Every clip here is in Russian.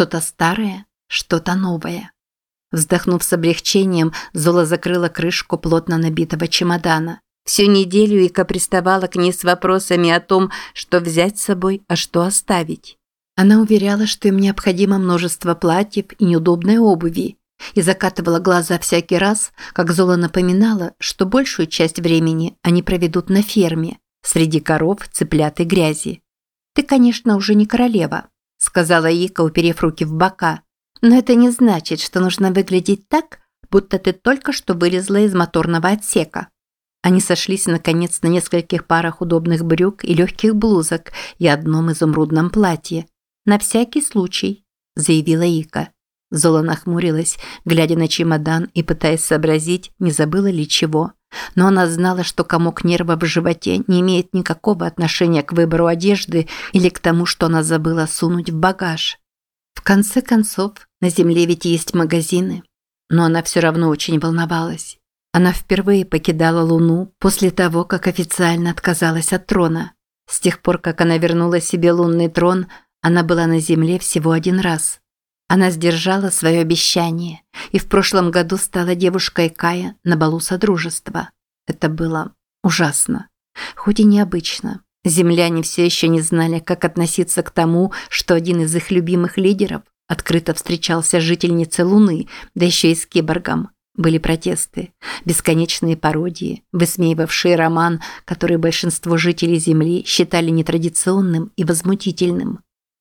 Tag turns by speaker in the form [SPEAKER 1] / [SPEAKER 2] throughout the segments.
[SPEAKER 1] Что-то старое, что-то новое. Вздохнув с облегчением, Зола закрыла крышку плотно набитого чемодана. Всю неделю Ика приставала к ней с вопросами о том, что взять с собой, а что оставить. Она уверяла, что им необходимо множество платьев и неудобной обуви, и закатывала глаза всякий раз, как Зола напоминала, что большую часть времени они проведут на ферме, среди коров, цыплят и грязи. «Ты, конечно, уже не королева», – сказала Ика, уперев руки в бока. «Но это не значит, что нужно выглядеть так, будто ты только что вылезла из моторного отсека». Они сошлись, наконец, на нескольких парах удобных брюк и легких блузок и одном изумрудном платье. «На всякий случай», – заявила Ика. Зола нахмурилась, глядя на чемодан и пытаясь сообразить, не забыла ли чего. Но она знала, что комок нервов в животе не имеет никакого отношения к выбору одежды или к тому, что она забыла сунуть в багаж. В конце концов, на земле ведь есть магазины. Но она все равно очень волновалась. Она впервые покидала Луну после того, как официально отказалась от трона. С тех пор, как она вернула себе лунный трон, она была на Земле всего один раз. Она сдержала свое обещание и в прошлом году стала девушкой Кая на балу Содружества. Это было ужасно, хоть и необычно. Земляне все еще не знали, как относиться к тому, что один из их любимых лидеров открыто встречался с жительницей Луны, да еще и с киборгом. Были протесты, бесконечные пародии, высмеивавшие роман, который большинство жителей Земли считали нетрадиционным и возмутительным.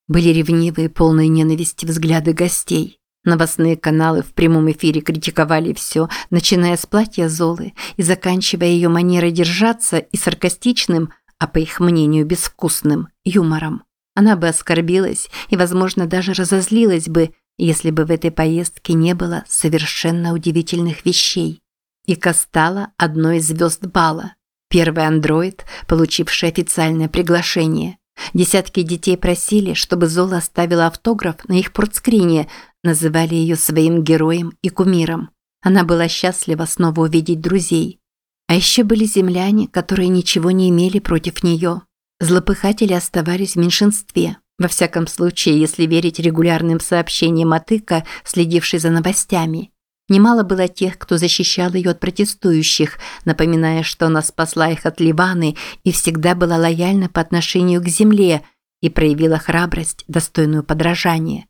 [SPEAKER 1] Были ревнивые, полные ненависти взгляды гостей. Новостные каналы в прямом эфире критиковали все, начиная с платья Золы и заканчивая ее манерой держаться и саркастичным, а по их мнению безвкусным, юмором. Она бы оскорбилась и, возможно, даже разозлилась бы, если бы в этой поездке не было совершенно удивительных вещей. Ика стала одной из звезд бала. Первый андроид, получивший официальное приглашение. Десятки детей просили, чтобы Зола оставила автограф на их портскрине, называли ее своим героем и кумиром. Она была счастлива снова увидеть друзей. А еще были земляне, которые ничего не имели против нее. Злопыхатели оставались в меньшинстве. Во всяком случае, если верить регулярным сообщениям от Ика, следившей за новостями. Немало было тех, кто защищал ее от протестующих, напоминая, что она спасла их от Ливаны и всегда была лояльна по отношению к земле и проявила храбрость, достойную подражания.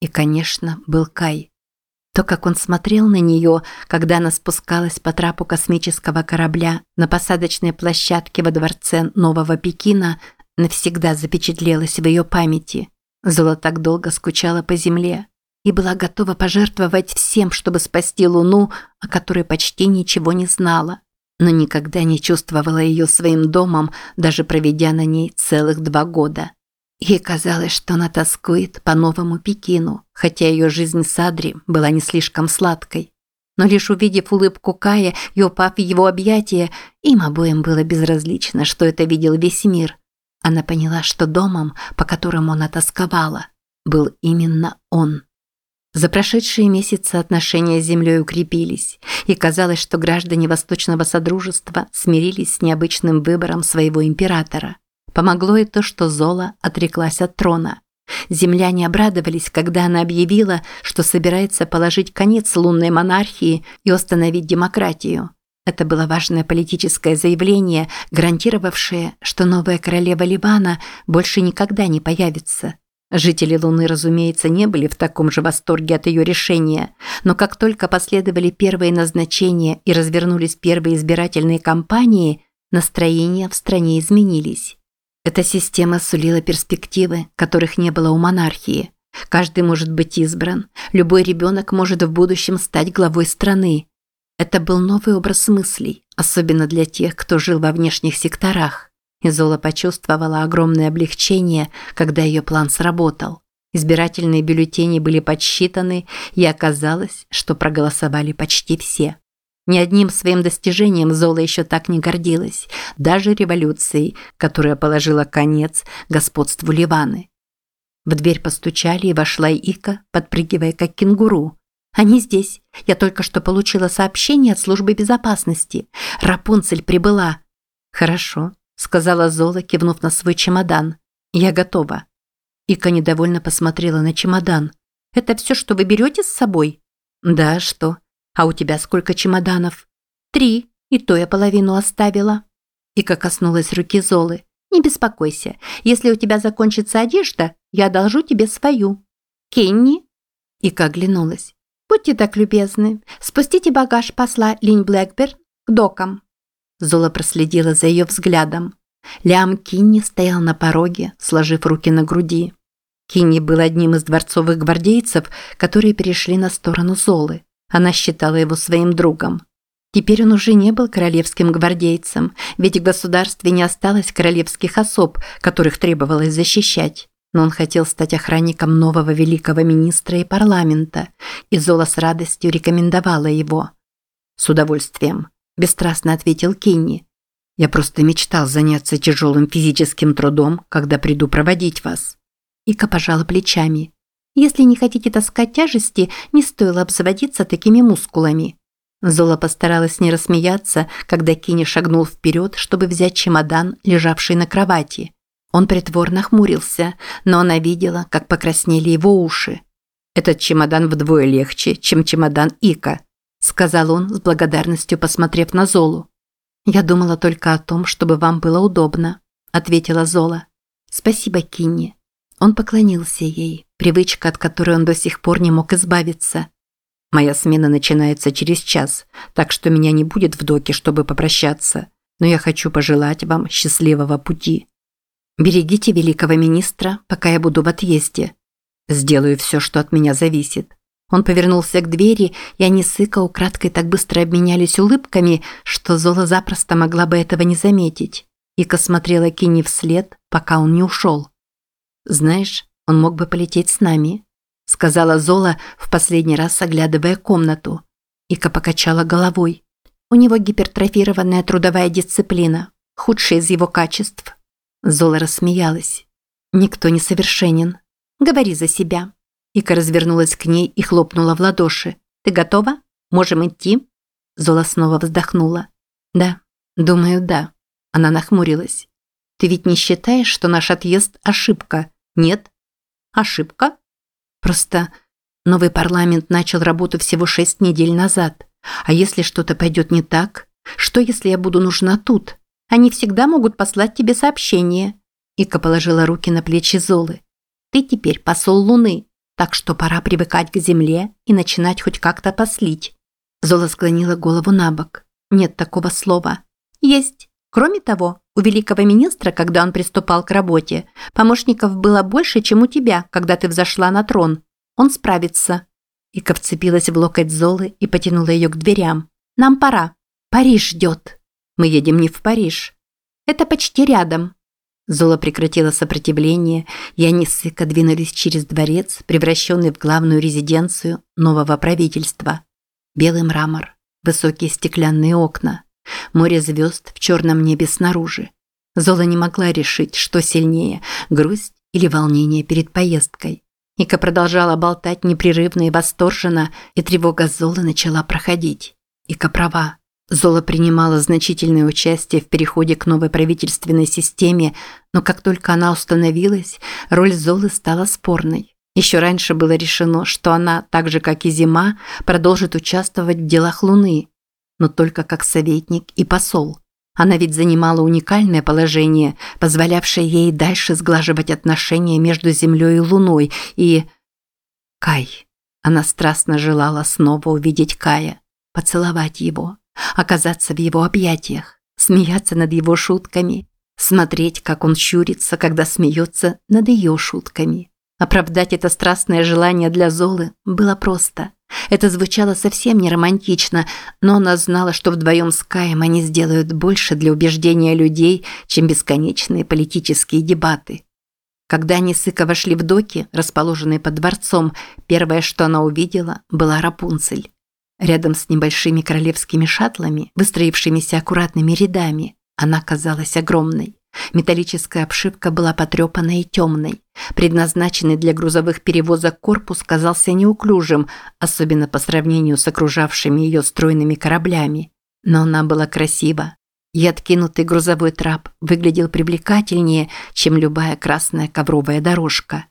[SPEAKER 1] И, конечно, был Кай. То, как он смотрел на нее, когда она спускалась по трапу космического корабля на посадочной площадке во дворце Нового Пекина, навсегда запечатлелось в ее памяти. Зола так долго скучала по земле и была готова пожертвовать всем, чтобы спасти Луну, о которой почти ничего не знала, но никогда не чувствовала ее своим домом, даже проведя на ней целых два года. Ей казалось, что она тоскует по новому Пекину, хотя ее жизнь с Адри была не слишком сладкой. Но лишь увидев улыбку Кая и упав в его объятия, им обоим было безразлично, что это видел весь мир. Она поняла, что домом, по которому она тосковала, был именно он. За прошедшие месяцы отношения с землей укрепились, и казалось, что граждане Восточного Содружества смирились с необычным выбором своего императора. Помогло и то, что Зола отреклась от трона. Земляне обрадовались, когда она объявила, что собирается положить конец лунной монархии и установить демократию. Это было важное политическое заявление, гарантировавшее, что новая королева Ливана больше никогда не появится – Жители Луны, разумеется, не были в таком же восторге от ее решения, но как только последовали первые назначения и развернулись первые избирательные кампании, настроения в стране изменились. Эта система сулила перспективы, которых не было у монархии. Каждый может быть избран, любой ребенок может в будущем стать главой страны. Это был новый образ мыслей, особенно для тех, кто жил во внешних секторах. Изола почувствовала огромное облегчение, когда ее план сработал. Избирательные бюллетени были подсчитаны, и оказалось, что проголосовали почти все. Ни одним своим достижением Зола еще так не гордилась, даже революцией, которая положила конец господству Ливаны. В дверь постучали, и вошла Ика, подпрыгивая как кенгуру. «Они здесь. Я только что получила сообщение от службы безопасности. Рапунцель прибыла». «Хорошо сказала Зола, кивнув на свой чемодан. Я готова. Ика недовольно посмотрела на чемодан. Это все, что вы берете с собой? Да, что? А у тебя сколько чемоданов? Три, и то я половину оставила. Ика коснулась руки Золы. Не беспокойся, если у тебя закончится одежда, я одолжу тебе свою. Кенни? Ика оглянулась. Будьте так любезны, спустите багаж посла Линь Блэкберн к докам. Зола проследила за ее взглядом. Лям Кинни стоял на пороге, сложив руки на груди. Кинни был одним из дворцовых гвардейцев, которые перешли на сторону Золы. Она считала его своим другом. Теперь он уже не был королевским гвардейцем, ведь в государстве не осталось королевских особ, которых требовалось защищать. Но он хотел стать охранником нового великого министра и парламента, и Зола с радостью рекомендовала его. «С удовольствием», – бесстрастно ответил Кинни. «Я просто мечтал заняться тяжелым физическим трудом, когда приду проводить вас». Ика пожала плечами. «Если не хотите таскать тяжести, не стоило обзаводиться такими мускулами». Зола постаралась не рассмеяться, когда Кини шагнул вперед, чтобы взять чемодан, лежавший на кровати. Он притворно хмурился, но она видела, как покраснели его уши. «Этот чемодан вдвое легче, чем чемодан Ика», сказал он с благодарностью, посмотрев на Золу. «Я думала только о том, чтобы вам было удобно», ответила Зола. «Спасибо, Кинни». Он поклонился ей, привычка, от которой он до сих пор не мог избавиться. «Моя смена начинается через час, так что меня не будет в доке, чтобы попрощаться, но я хочу пожелать вам счастливого пути». «Берегите великого министра, пока я буду в отъезде. Сделаю все, что от меня зависит». Он повернулся к двери, и они с Ика украдкой так быстро обменялись улыбками, что Зола запросто могла бы этого не заметить. Ика смотрела Кини вслед, пока он не ушел. «Знаешь, он мог бы полететь с нами», – сказала Зола, в последний раз оглядывая комнату. Ика покачала головой. «У него гипертрофированная трудовая дисциплина, худшая из его качеств». Зола рассмеялась. «Никто не совершенен. Говори за себя». Ика развернулась к ней и хлопнула в ладоши. «Ты готова? Можем идти?» Зола снова вздохнула. «Да, думаю, да». Она нахмурилась. «Ты ведь не считаешь, что наш отъезд – ошибка?» Нет? Ошибка? Просто новый парламент начал работу всего шесть недель назад. А если что-то пойдет не так? Что, если я буду нужна тут? Они всегда могут послать тебе сообщение. Ика положила руки на плечи Золы. Ты теперь посол Луны, так что пора привыкать к земле и начинать хоть как-то послить. Зола склонила голову на бок. Нет такого слова. Есть. Кроме того, у великого министра, когда он приступал к работе, помощников было больше, чем у тебя, когда ты взошла на трон. Он справится». Ика вцепилась в локоть Золы и потянула ее к дверям. «Нам пора. Париж ждет». «Мы едем не в Париж». «Это почти рядом». Зола прекратила сопротивление, и они с Ика двинулись через дворец, превращенный в главную резиденцию нового правительства. Белый мрамор, высокие стеклянные окна, Море звезд в черном небе снаружи. Зола не могла решить, что сильнее – грусть или волнение перед поездкой. Ика продолжала болтать непрерывно и восторженно, и тревога Золы начала проходить. Ика права. Зола принимала значительное участие в переходе к новой правительственной системе, но как только она установилась, роль Золы стала спорной. Еще раньше было решено, что она, так же как и Зима, продолжит участвовать в делах Луны, но только как советник и посол. Она ведь занимала уникальное положение, позволявшее ей дальше сглаживать отношения между Землей и Луной, и... Кай. Она страстно желала снова увидеть Кая, поцеловать его, оказаться в его объятиях, смеяться над его шутками, смотреть, как он щурится, когда смеется над ее шутками. Оправдать это страстное желание для Золы было просто. Это звучало совсем не романтично, но она знала, что вдвоем с Каем они сделают больше для убеждения людей, чем бесконечные политические дебаты. Когда они с вошли в доки, расположенные под дворцом, первое, что она увидела, была Рапунцель. Рядом с небольшими королевскими шаттлами, выстроившимися аккуратными рядами, она казалась огромной. Металлическая обшивка была потрепанной и темной. Предназначенный для грузовых перевозок корпус казался неуклюжим, особенно по сравнению с окружавшими ее стройными кораблями. Но она была красива. И откинутый грузовой трап выглядел привлекательнее, чем любая красная ковровая дорожка.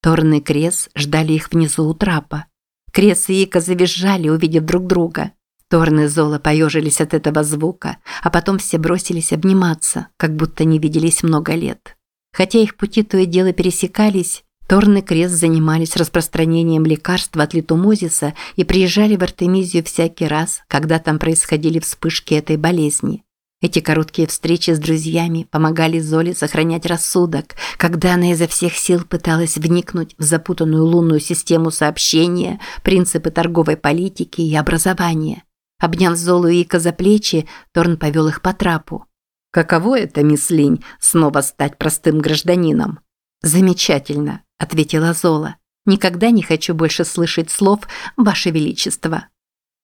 [SPEAKER 1] Торн и Крес ждали их внизу у трапа. Крес и Ика завизжали, увидев друг друга. Торн и Зола поежились от этого звука, а потом все бросились обниматься, как будто не виделись много лет. Хотя их пути то и дело пересекались, Торн и Крест занимались распространением лекарства от литумозиса и приезжали в Артемизию всякий раз, когда там происходили вспышки этой болезни. Эти короткие встречи с друзьями помогали Золе сохранять рассудок, когда она изо всех сил пыталась вникнуть в запутанную лунную систему сообщения, принципы торговой политики и образования. Обняв Золу и Ика за плечи, Торн повел их по трапу. «Каково это, мисс Линь, снова стать простым гражданином?» «Замечательно», – ответила Зола. «Никогда не хочу больше слышать слов «Ваше Величество».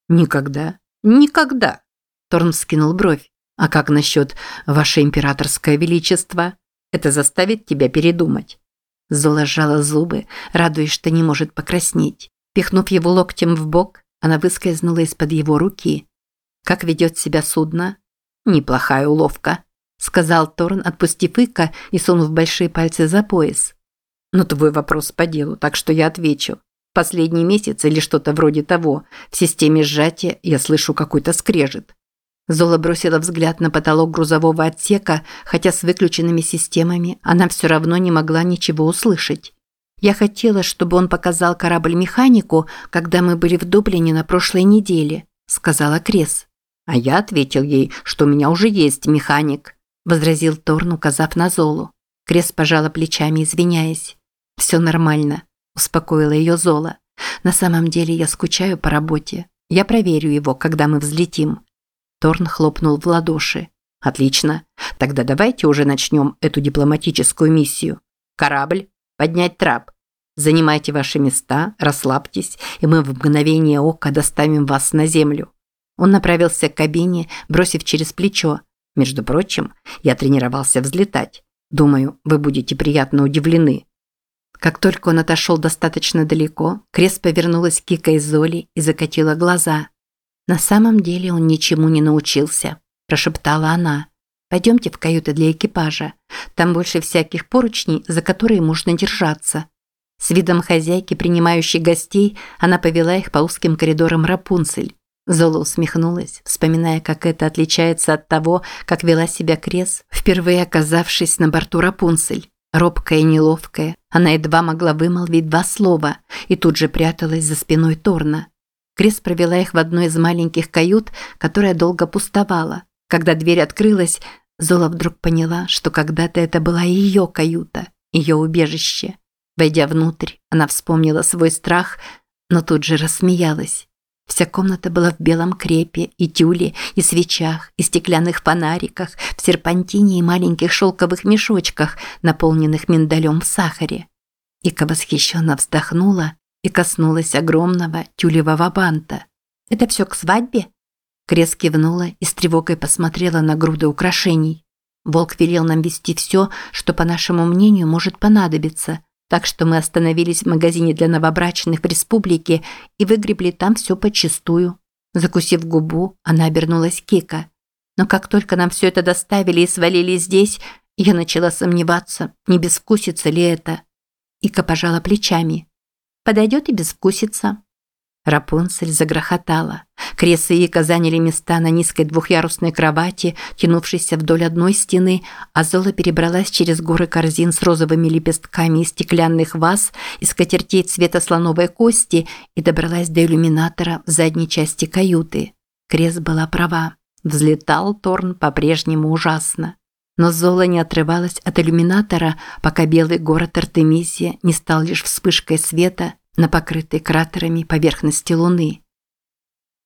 [SPEAKER 1] «Никогда? Никогда!» Торн вскинул бровь. «А как насчет «Ваше Императорское Величество»? Это заставит тебя передумать». Зола сжала зубы, радуясь, что не может покраснеть. Пихнув его локтем в бок, она выскользнула из-под его руки. «Как ведет себя судно?» «Неплохая уловка», – сказал Торн, отпустив Ика и сунув большие пальцы за пояс. Но твой вопрос по делу, так что я отвечу. Последний месяц или что-то вроде того, в системе сжатия я слышу какой-то скрежет. Зола бросила взгляд на потолок грузового отсека, хотя с выключенными системами она все равно не могла ничего услышать. Я хотела, чтобы он показал корабль механику, когда мы были в Дублине на прошлой неделе, сказала Крес. А я ответил ей, что у меня уже есть механик, возразил Торн, указав на Золу. Крес пожала плечами, извиняясь. «Все нормально», – успокоила ее Зола. «На самом деле я скучаю по работе. Я проверю его, когда мы взлетим». Торн хлопнул в ладоши. «Отлично. Тогда давайте уже начнем эту дипломатическую миссию. Корабль, поднять трап. Занимайте ваши места, расслабьтесь, и мы в мгновение ока доставим вас на землю». Он направился к кабине, бросив через плечо. «Между прочим, я тренировался взлетать. Думаю, вы будете приятно удивлены». Как только он отошел достаточно далеко, Крес повернулась к Кика и Золи и закатила глаза. «На самом деле он ничему не научился», – прошептала она. «Пойдемте в каюты для экипажа. Там больше всяких поручней, за которые можно держаться». С видом хозяйки, принимающей гостей, она повела их по узким коридорам Рапунцель. Зола усмехнулась, вспоминая, как это отличается от того, как вела себя Крес, впервые оказавшись на борту Рапунцель. Робкая и неловкая, она едва могла вымолвить два слова и тут же пряталась за спиной Торна. Крис провела их в одной из маленьких кают, которая долго пустовала. Когда дверь открылась, Зола вдруг поняла, что когда-то это была ее каюта, ее убежище. Войдя внутрь, она вспомнила свой страх, но тут же рассмеялась. Вся комната была в белом крепе, и тюле, и свечах, и стеклянных фонариках, в серпантине и маленьких шелковых мешочках, наполненных миндалем в сахаре. Ика восхищенно вздохнула и коснулась огромного тюлевого банта. «Это все к свадьбе?» Крес кивнула и с тревогой посмотрела на груды украшений. Волк велел нам вести все, что, по нашему мнению, может понадобиться, так что мы остановились в магазине для новобрачных в республике и выгребли там все почистую. Закусив губу, она обернулась к Кика. Но как только нам все это доставили и свалили здесь, я начала сомневаться, не безвкусится ли это. Ика пожала плечами. Подойдет и безвкусица. Рапунцель загрохотала. Крес и Ика заняли места на низкой двухъярусной кровати, тянувшейся вдоль одной стены, а Зола перебралась через горы корзин с розовыми лепестками из стеклянных ваз и скатертей цвета слоновой кости и добралась до иллюминатора в задней части каюты. Крес была права. Взлетал Торн по-прежнему ужасно. Но Зола не отрывалась от иллюминатора, пока белый город Артемизия не стал лишь вспышкой света на покрытой кратерами поверхности Луны.